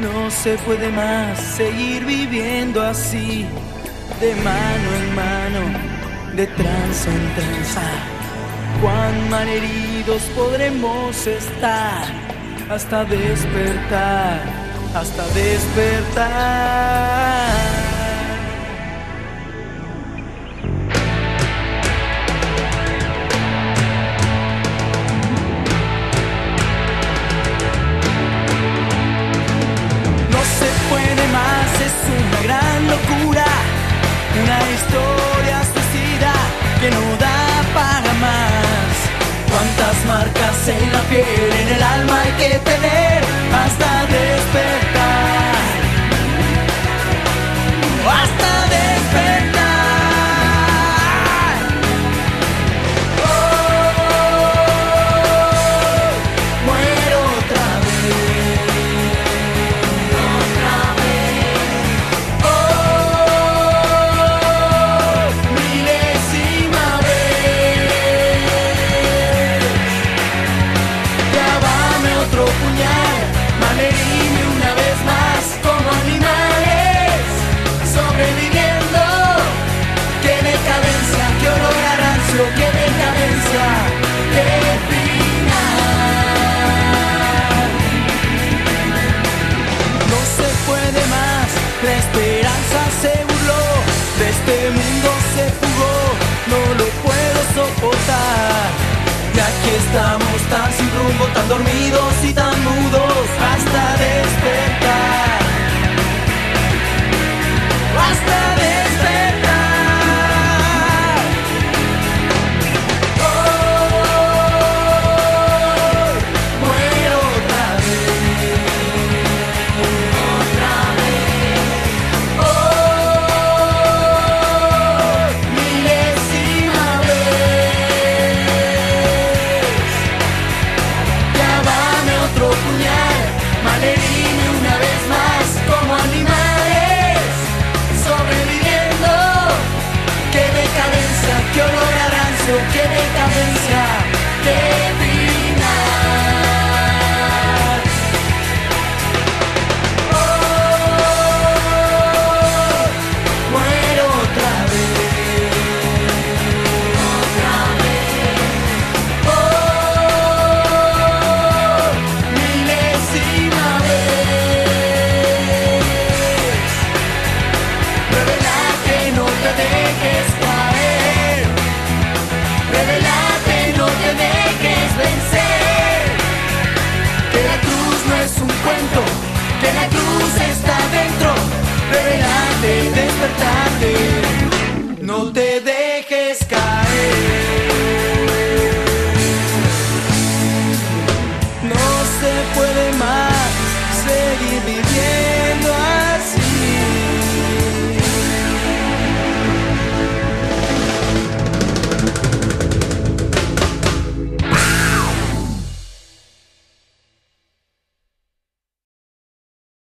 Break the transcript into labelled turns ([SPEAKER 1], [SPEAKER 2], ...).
[SPEAKER 1] No se puede más seguir viviendo así, de mano en mano, de tranza en tranza. Cuán malheridos podremos estar hasta despertar, hasta despertar. Yeah. no lo puedo soportar. Y aquí estamos tan sin rumbo, tan dormidos y tan querer cadenciar. Querer despertar.